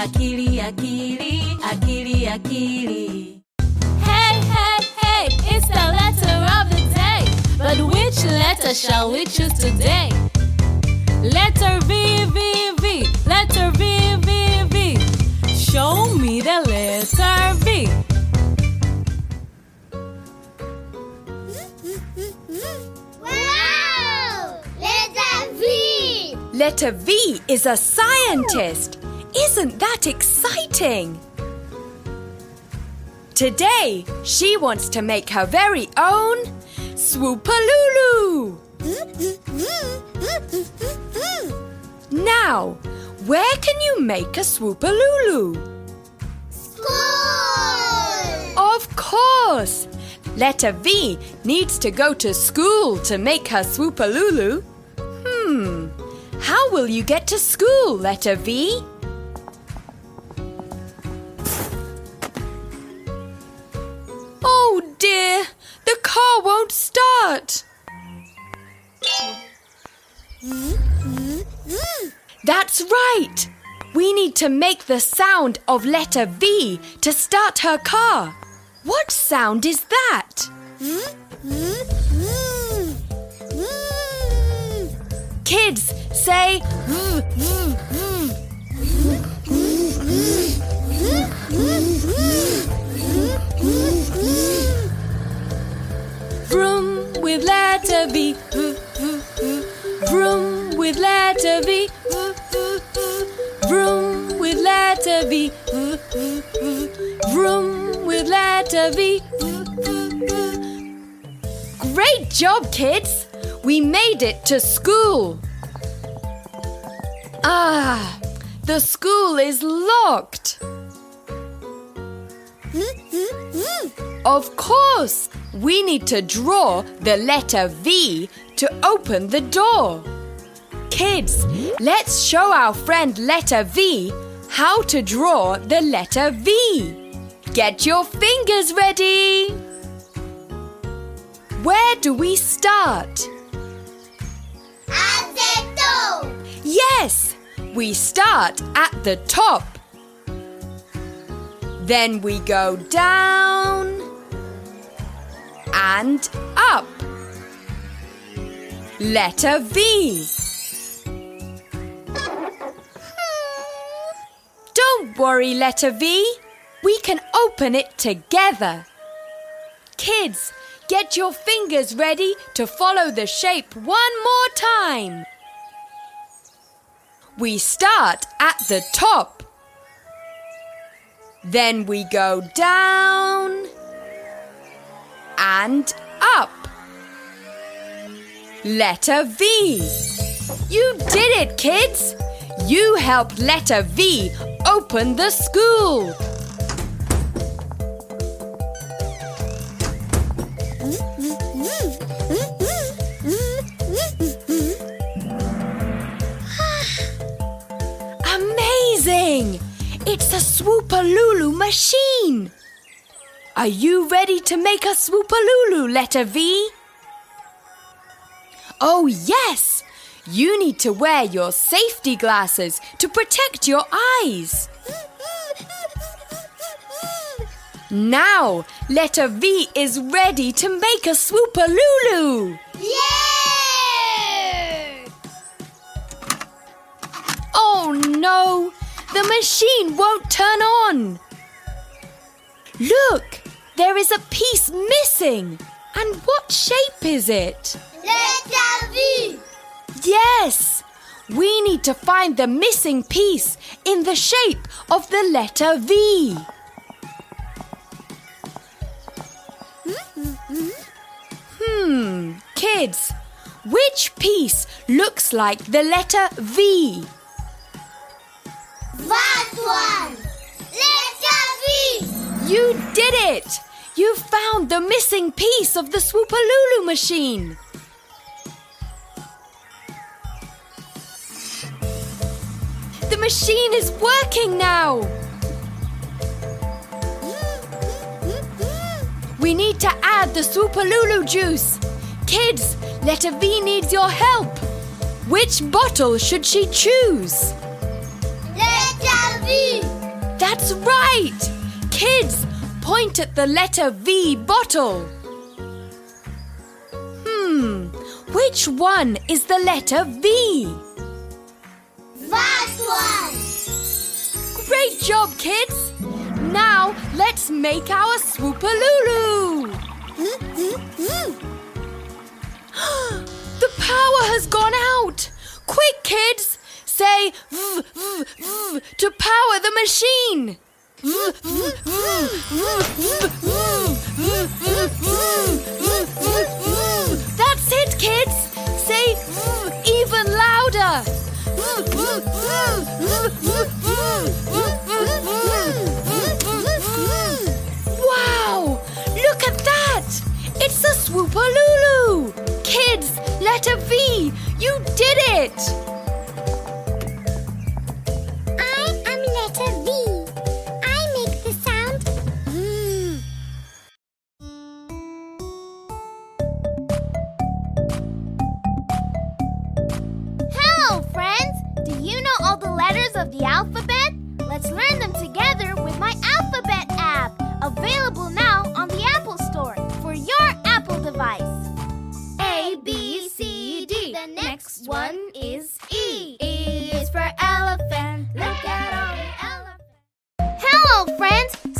akili, akili, akili, akili. Hey, hey, hey, it's the letter of the day. But which letter shall we choose today? Letter V, V, V, letter V, V, V. Show me the letter V. Wow! Letter V! Letter V is a scientist. Isn't that exciting? Today, she wants to make her very own Swoopalulu. Now, where can you make a Swoopalulu? School! Of course! Letter V needs to go to school to make her Swoopalulu. Hmm, how will you get to school, letter V? That's right. We need to make the sound of letter V to start her car. What sound is that? Kids, say. Letter V. v, v, with letter v, v. Great job, kids! We made it to school. Ah, the school is locked. Of course, we need to draw the letter V to open the door. Kids, let's show our friend letter V how to draw the letter V. Get your fingers ready. Where do we start? At the top! Yes, we start at the top. Then we go down and up. Letter V. worry, letter V. We can open it together. Kids, get your fingers ready to follow the shape one more time. We start at the top. Then we go down and up. Letter V. You did it, kids! You helped letter V open the school. Amazing! It's a Swoopalulu machine. Are you ready to make a Swoopalulu, letter V? Oh, yes! You need to wear your safety glasses to protect your eyes. Now, letter V is ready to make a Swoopalulu. Yay! Oh no! The machine won't turn on! Look! There is a piece missing! And what shape is it? Letter V! Yes! We need to find the missing piece in the shape of the letter V. Hmm, kids, which piece looks like the letter V? That one! Letter V! You did it! You found the missing piece of the Swoopalulu machine. Machine is working now. We need to add the Swoopalulu juice. Kids, letter V needs your help. Which bottle should she choose? Letter V! That's right! Kids, point at the letter V bottle. Hmm, which one is the letter V? That one. Great job, kids! Now let's make our Swoopalulu! the power has gone out! Quick, kids! Say v, v, v to power the machine! That's letter V! You did it! I am letter V. I make the sound V. Hello, friends! Do you know all the letters of the alphabet? Let's learn them